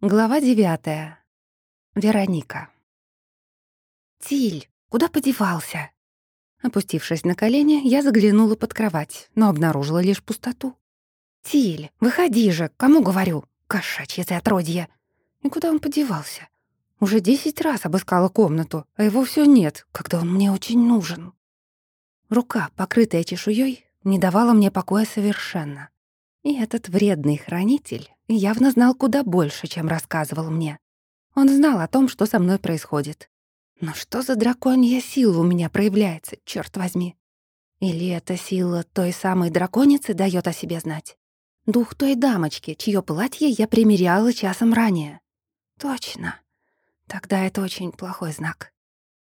Глава девятая. Вероника. «Тиль, куда подевался?» Опустившись на колени, я заглянула под кровать, но обнаружила лишь пустоту. «Тиль, выходи же, кому говорю? Кошачье ты отродье!» И куда он подевался? Уже десять раз обыскала комнату, а его все нет, когда он мне очень нужен. Рука, покрытая чешуей, не давала мне покоя совершенно. И этот вредный хранитель явно знал куда больше, чем рассказывал мне. Он знал о том, что со мной происходит. Но что за драконья сила у меня проявляется, черт возьми? Или эта сила той самой драконицы дает о себе знать? Дух той дамочки, чье платье я примеряла часом ранее. Точно. Тогда это очень плохой знак.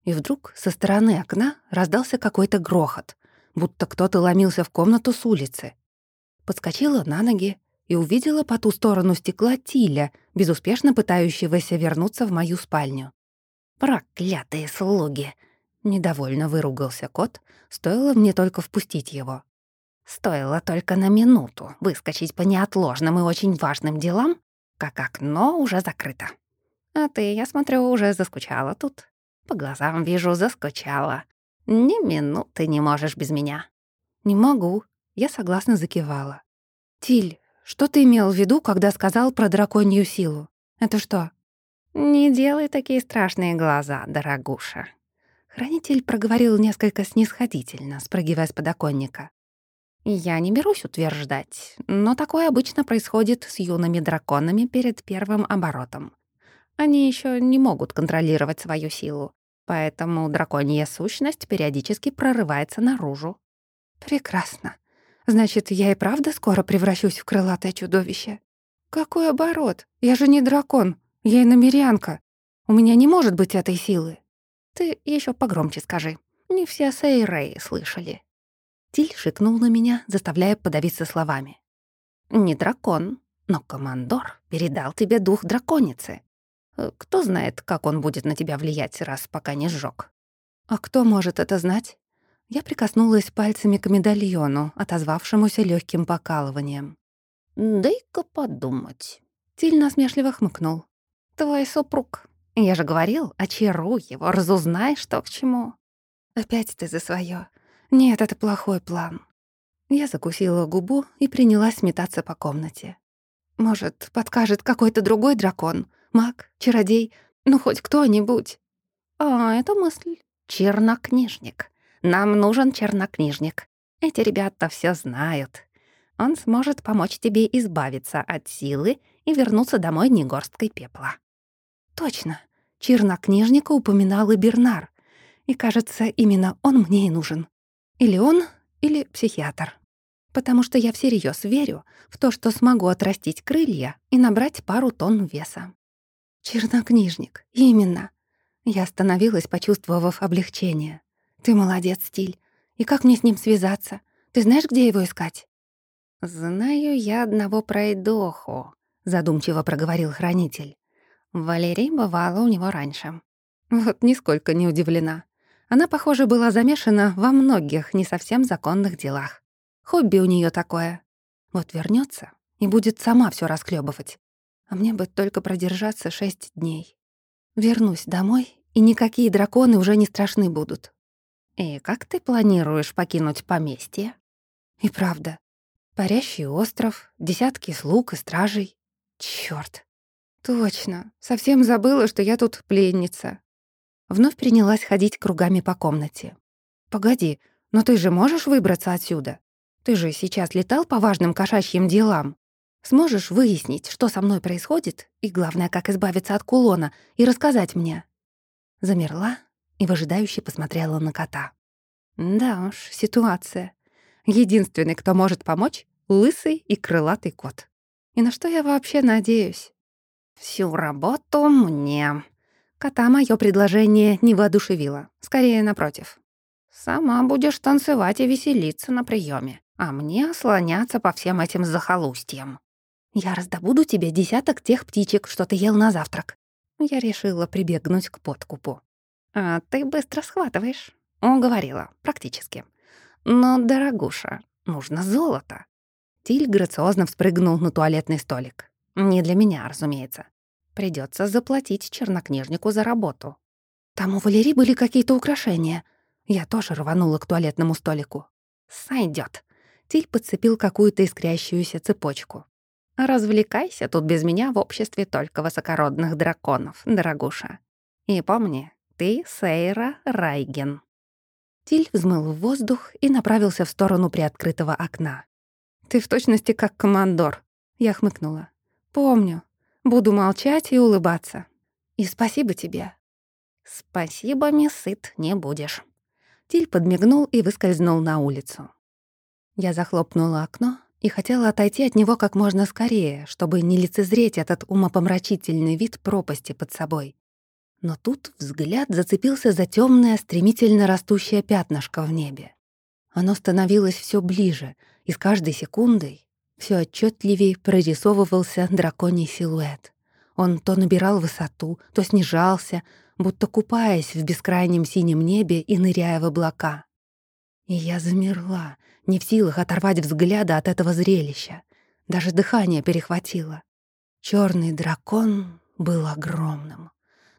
И вдруг со стороны окна раздался какой-то грохот, будто кто-то ломился в комнату с улицы. Подскочила на ноги и увидела по ту сторону стекла Тиля, безуспешно пытающегося вернуться в мою спальню. «Проклятые слуги!» — недовольно выругался кот, стоило мне только впустить его. Стоило только на минуту выскочить по неотложным и очень важным делам, как окно уже закрыто. А ты, я смотрю, уже заскучала тут. По глазам вижу, заскучала. Ни минуты не можешь без меня. Не могу. Я согласно закивала. Тиль, что ты имел в виду, когда сказал про драконью силу? Это что? Не делай такие страшные глаза, дорогуша. Хранитель проговорил несколько снисходительно, спрыгивая с подоконника. Я не берусь утверждать, но такое обычно происходит с юными драконами перед первым оборотом. Они еще не могут контролировать свою силу, поэтому драконья сущность периодически прорывается наружу. Прекрасно. Значит, я и правда скоро превращусь в крылатое чудовище? Какой оборот? Я же не дракон, я иномерянка. У меня не может быть этой силы. Ты еще погромче скажи. Не все Сейрей слышали. Тиль шикнул на меня, заставляя подавиться словами. «Не дракон, но командор передал тебе дух драконицы. Э, кто знает, как он будет на тебя влиять, раз пока не сжёг?» «А кто может это знать?» Я прикоснулась пальцами к медальону, отозвавшемуся легким покалыванием. «Дай-ка подумать». Тиль насмешливо хмыкнул. «Твой супруг. Я же говорил, очаруй его, разузнай, что к чему». «Опять ты за своё. Нет, это плохой план». Я закусила губу и принялась метаться по комнате. «Может, подкажет какой-то другой дракон? Маг? Чародей? Ну, хоть кто-нибудь?» «А, это мысль. Чернокнижник. Нам нужен чернокнижник. Эти ребята все знают. Он сможет помочь тебе избавиться от силы и вернуться домой не горсткой пепла». «Точно. Чернокнижника упоминал и Бернар. И, кажется, именно он мне и нужен. Или он, или психиатр. Потому что я всерьез верю в то, что смогу отрастить крылья и набрать пару тонн веса. Чернокнижник, именно. Я остановилась, почувствовав облегчение. «Ты молодец, Стиль. И как мне с ним связаться? Ты знаешь, где его искать?» «Знаю я одного пройдоху», — задумчиво проговорил хранитель. Валерий бывала у него раньше. Вот нисколько не удивлена. Она, похоже, была замешана во многих не совсем законных делах. Хобби у нее такое. Вот вернется и будет сама все расклебывать. А мне бы только продержаться шесть дней. Вернусь домой, и никакие драконы уже не страшны будут. «И как ты планируешь покинуть поместье?» «И правда. Парящий остров, десятки слуг и стражей. Чёрт. Точно. Совсем забыла, что я тут пленница». Вновь принялась ходить кругами по комнате. «Погоди, но ты же можешь выбраться отсюда? Ты же сейчас летал по важным кошачьим делам. Сможешь выяснить, что со мной происходит, и, главное, как избавиться от кулона, и рассказать мне?» Замерла, и выжидающе посмотрела на кота. Да уж, ситуация. Единственный, кто может помочь — лысый и крылатый кот. И на что я вообще надеюсь? Всю работу мне. Кота моё предложение не воодушевило. Скорее, напротив. Сама будешь танцевать и веселиться на приеме, а мне слоняться по всем этим захолустьям. Я раздобуду тебе десяток тех птичек, что ты ел на завтрак. Я решила прибегнуть к подкупу. А ты быстро схватываешь. Уговорила, практически. Но, дорогуша, нужно золото. Тиль грациозно вспрыгнул на туалетный столик. Не для меня, разумеется. Придется заплатить чернокнижнику за работу. Там у Валерии были какие-то украшения. Я тоже рванула к туалетному столику. Сойдет. Тиль подцепил какую-то искрящуюся цепочку. «Развлекайся тут без меня в обществе только высокородных драконов, дорогуша. И помни, ты Сейра Райген». Тиль взмыл в воздух и направился в сторону приоткрытого окна. «Ты в точности как командор», — я хмыкнула. «Помню. Буду молчать и улыбаться. И спасибо тебе». «Спасибо, сыт не будешь». Тиль подмигнул и выскользнул на улицу. Я захлопнула окно и хотела отойти от него как можно скорее, чтобы не лицезреть этот умопомрачительный вид пропасти под собой. Но тут взгляд зацепился за темное, стремительно растущее пятнышко в небе. Оно становилось все ближе, и с каждой секундой все отчетливее прорисовывался драконий силуэт. Он то набирал высоту, то снижался, будто купаясь в бескрайнем синем небе и ныряя в облака. И я замерла, не в силах оторвать взгляда от этого зрелища. Даже дыхание перехватило. Черный дракон был огромным.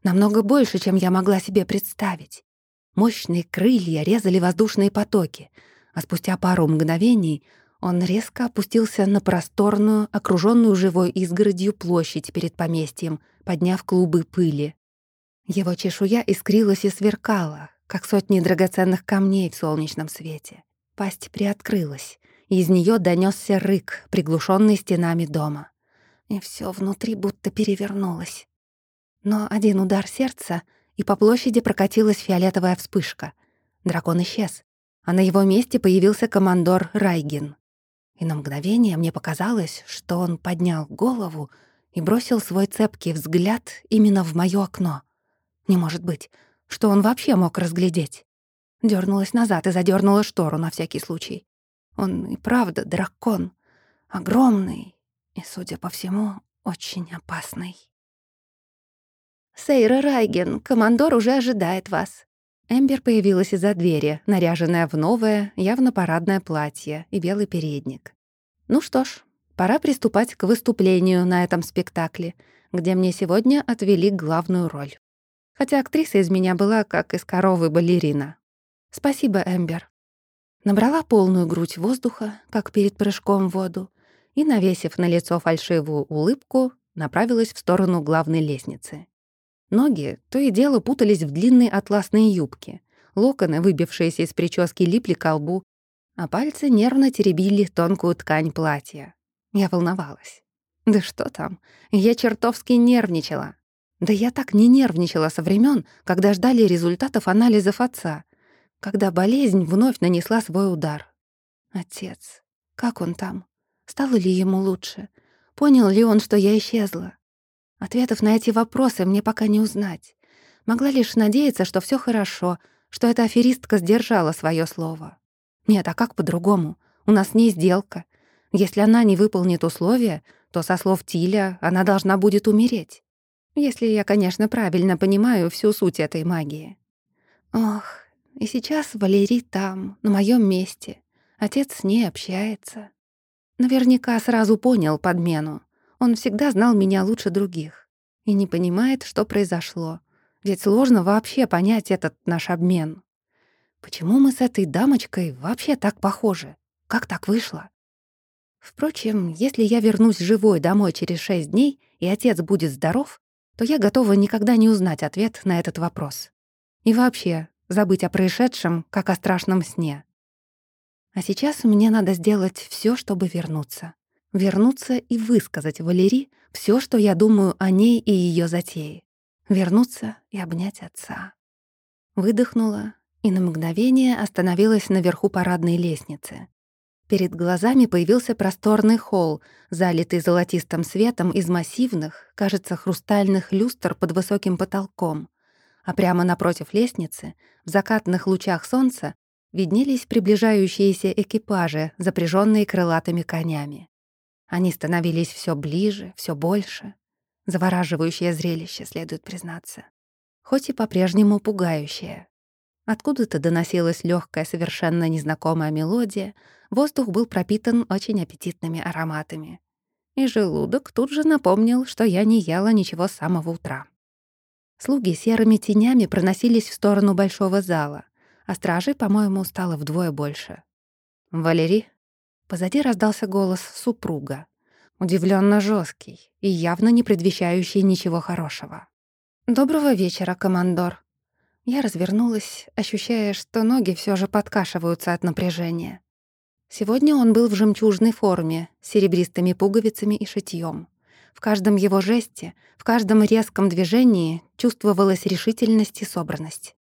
Намного больше, чем я могла себе представить. Мощные крылья резали воздушные потоки, а спустя пару мгновений он резко опустился на просторную, окруженную живой изгородью площадь перед поместьем, подняв клубы пыли. Его чешуя искрилась и сверкала, как сотни драгоценных камней в солнечном свете. Пасть приоткрылась, и из нее донесся рык, приглушенный стенами дома. И все внутри будто перевернулось. Но один удар сердца, и по площади прокатилась фиолетовая вспышка. Дракон исчез, а на его месте появился командор Райгин. И на мгновение мне показалось, что он поднял голову и бросил свой цепкий взгляд именно в моё окно. Не может быть, что он вообще мог разглядеть. Дёрнулась назад и задёрнула штору на всякий случай. Он и правда дракон. Огромный и, судя по всему, очень опасный. «Сейра Райген, командор уже ожидает вас». Эмбер появилась из-за двери, наряженная в новое, явно парадное платье и белый передник. «Ну что ж, пора приступать к выступлению на этом спектакле, где мне сегодня отвели главную роль. Хотя актриса из меня была как из коровы балерина. «Спасибо, Эмбер». Набрала полную грудь воздуха, как перед прыжком в воду, и, навесив на лицо фальшивую улыбку, направилась в сторону главной лестницы. Ноги то и дело путались в длинные атласные юбки, локоны, выбившиеся из прически, липли к лбу, а пальцы нервно теребили тонкую ткань платья. Я волновалась. Да что там, я чертовски нервничала. Да я так не нервничала со времен, когда ждали результатов анализов отца — когда болезнь вновь нанесла свой удар. Отец. Как он там? Стало ли ему лучше? Понял ли он, что я исчезла? Ответов на эти вопросы мне пока не узнать. Могла лишь надеяться, что все хорошо, что эта аферистка сдержала свое слово. Нет, а как по-другому? У нас не сделка. Если она не выполнит условия, то, со слов Тиля, она должна будет умереть. Если я, конечно, правильно понимаю всю суть этой магии. Ох, и сейчас Валерий там, на моем месте. Отец с ней общается. Наверняка сразу понял подмену. Он всегда знал меня лучше других. И не понимает, что произошло. Ведь сложно вообще понять этот наш обмен. Почему мы с этой дамочкой вообще так похожи? Как так вышло? Впрочем, если я вернусь живой домой через шесть дней, и отец будет здоров, то я готова никогда не узнать ответ на этот вопрос. И вообще, забыть о происшедшем, как о страшном сне. А сейчас мне надо сделать все, чтобы вернуться. Вернуться и высказать Валерии все, что я думаю о ней и ее затее. Вернуться и обнять отца. Выдохнула и на мгновение остановилась наверху парадной лестницы. Перед глазами появился просторный холл, залитый золотистым светом из массивных, кажется, хрустальных люстр под высоким потолком а прямо напротив лестницы, в закатных лучах солнца, виднелись приближающиеся экипажи, запряженные крылатыми конями. Они становились все ближе, все больше. Завораживающее зрелище, следует признаться. Хоть и по-прежнему пугающее. Откуда-то доносилась легкая, совершенно незнакомая мелодия, воздух был пропитан очень аппетитными ароматами. и желудок тут же напомнил, что я не ела ничего с самого утра. Слуги серыми тенями проносились в сторону большого зала, а стражей, по-моему, стало вдвое больше. «Валерий?» Позади раздался голос супруга, удивленно жесткий и явно не предвещающий ничего хорошего. «Доброго вечера, командор». Я развернулась, ощущая, что ноги все же подкашиваются от напряжения. Сегодня он был в жемчужной форме, с серебристыми пуговицами и шитьем. В каждом его жесте, в каждом резком движении чувствовалась решительность и собранность.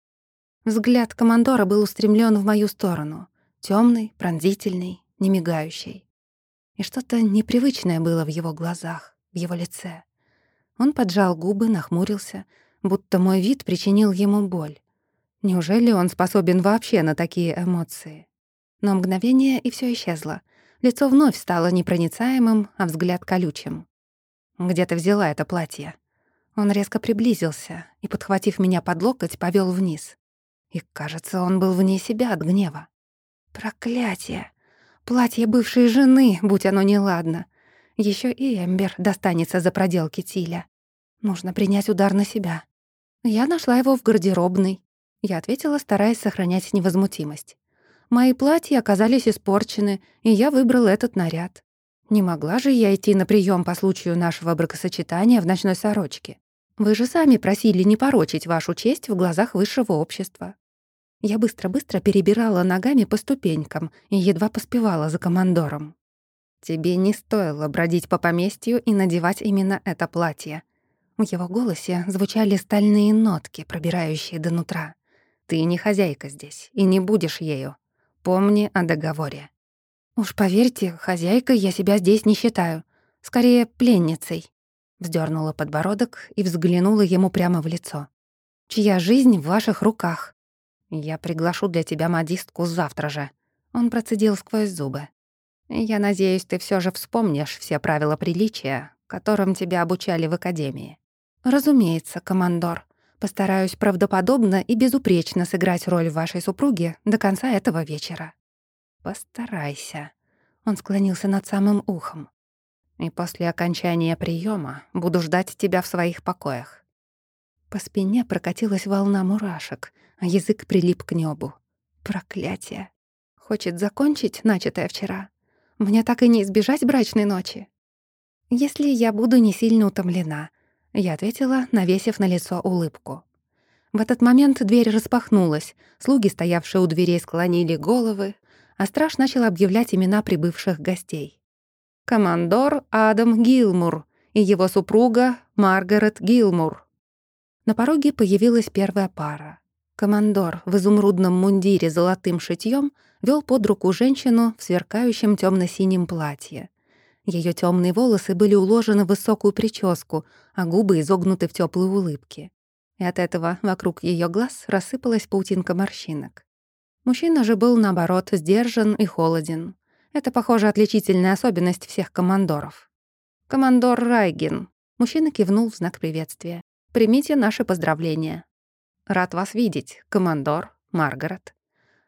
Взгляд командора был устремлен в мою сторону, темный, пронзительный, немигающий. И что-то непривычное было в его глазах, в его лице. Он поджал губы, нахмурился, будто мой вид причинил ему боль. Неужели он способен вообще на такие эмоции? Но мгновение, и все исчезло. Лицо вновь стало непроницаемым, а взгляд колючим. «Где ты взяла это платье?» Он резко приблизился и, подхватив меня под локоть, повел вниз. И, кажется, он был вне себя от гнева. «Проклятие! Платье бывшей жены, будь оно неладно. Еще и Эмбер достанется за проделки Тиля. Нужно принять удар на себя. Я нашла его в гардеробной. Я ответила, стараясь сохранять невозмутимость. Мои платья оказались испорчены, и я выбрал этот наряд. Не могла же я идти на прием по случаю нашего бракосочетания в ночной сорочке. Вы же сами просили не порочить вашу честь в глазах высшего общества. Я быстро-быстро перебирала ногами по ступенькам и едва поспевала за командором. «Тебе не стоило бродить по поместью и надевать именно это платье». В его голосе звучали стальные нотки, пробирающие до нутра. «Ты не хозяйка здесь и не будешь ею. Помни о договоре». «Уж поверьте, хозяйкой я себя здесь не считаю. Скорее, пленницей». Вздёрнула подбородок и взглянула ему прямо в лицо. «Чья жизнь в ваших руках?» «Я приглашу для тебя модистку завтра же». Он процедил сквозь зубы. «Я надеюсь, ты всё же вспомнишь все правила приличия, которым тебя обучали в академии». «Разумеется, командор. Постараюсь правдоподобно и безупречно сыграть роль вашей супруги до конца этого вечера». «Постарайся». Он склонился над самым ухом. «И после окончания приема буду ждать тебя в своих покоях». По спине прокатилась волна мурашек, а язык прилип к небу. Проклятие. Хочет закончить начатое вчера. Мне так и не избежать брачной ночи. Если я буду не сильно утомлена — я ответила, навесив на лицо улыбку. В этот момент дверь распахнулась, слуги, стоявшие у дверей, склонили головы, а страж начал объявлять имена прибывших гостей. Командор Адам Гилмур и его супруга Маргарет Гилмур. На пороге появилась первая пара. Командор в изумрудном мундире с золотым шитьем вел под руку женщину в сверкающем темно синем платье — ее темные волосы были уложены в высокую прическу, а губы изогнуты в теплой улыбке. И от этого вокруг ее глаз рассыпалась паутинка морщинок. Мужчина же был, наоборот, сдержан и холоден. Это, похоже, отличительная особенность всех командоров. «Командор Райгин», — мужчина кивнул в знак приветствия. «Примите наши поздравления». «Рад вас видеть, командор Маргарет».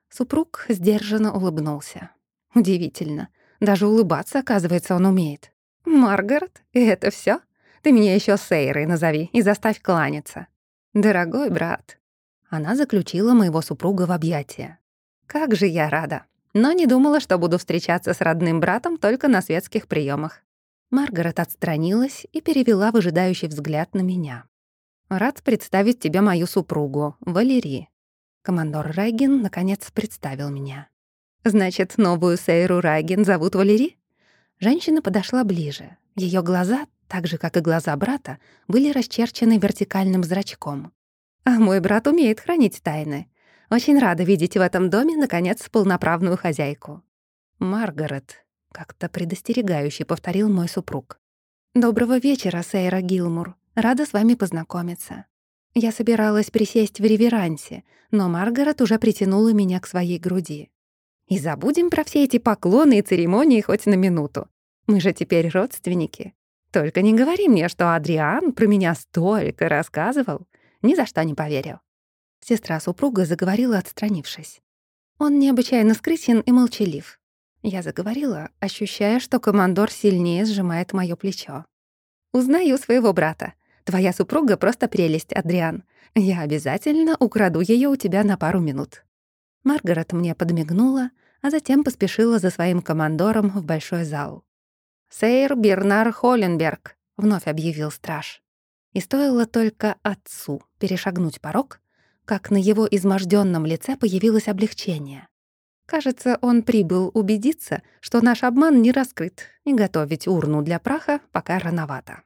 Супруг сдержанно улыбнулся. Удивительно. Даже улыбаться, оказывается, он умеет. «Маргарет, и это все? Ты меня еще Сейрой назови и заставь кланяться». «Дорогой брат». Она заключила моего супруга в объятия. «Как же я рада. Но не думала, что буду встречаться с родным братом только на светских приемах. Маргарет отстранилась и перевела выжидающий взгляд на меня. «Рад представить тебе мою супругу, Валерии». Командор Райгин, наконец, представил меня. «Значит, новую Сейру Райген зовут Валери?» Женщина подошла ближе. Ее глаза, так же, как и глаза брата, были расчерчены вертикальным зрачком. «А мой брат умеет хранить тайны. Очень рада видеть в этом доме, наконец, полноправную хозяйку». «Маргарет», — как-то предостерегающе повторил мой супруг. «Доброго вечера, Сейра Гилмур. Рада с вами познакомиться». Я собиралась присесть в реверансе, но Маргарет уже притянула меня к своей груди. И забудем про все эти поклоны и церемонии хоть на минуту. Мы же теперь родственники. Только не говори мне, что Адриан про меня столько рассказывал. Ни за что не поверю». Сестра супруга заговорила, отстранившись. Он необычайно скрытен и молчалив. Я заговорила, ощущая, что командор сильнее сжимает моё плечо. «Узнаю своего брата. Твоя супруга просто прелесть, Адриан. Я обязательно украду её у тебя на пару минут». Маргарет мне подмигнула, а затем поспешила за своим командором в большой зал. «Сейр Бернар Холленберг», — вновь объявил страж. И стоило только отцу перешагнуть порог, как на его изможденном лице появилось облегчение. Кажется, он прибыл убедиться, что наш обман не раскрыт, и готовить урну для праха пока рановато.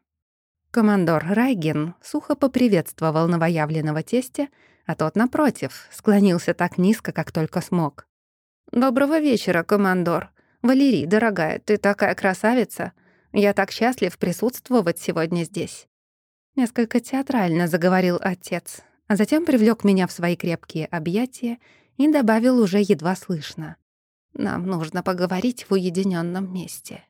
Командор Райген сухо поприветствовал новоявленного тестя, а тот, напротив, склонился так низко, как только смог. «Доброго вечера, командор. Валерий, дорогая, ты такая красавица. Я так счастлив присутствовать сегодня здесь». Несколько театрально заговорил отец, а затем привлёк меня в свои крепкие объятия и добавил уже едва слышно. «Нам нужно поговорить в уединённом месте».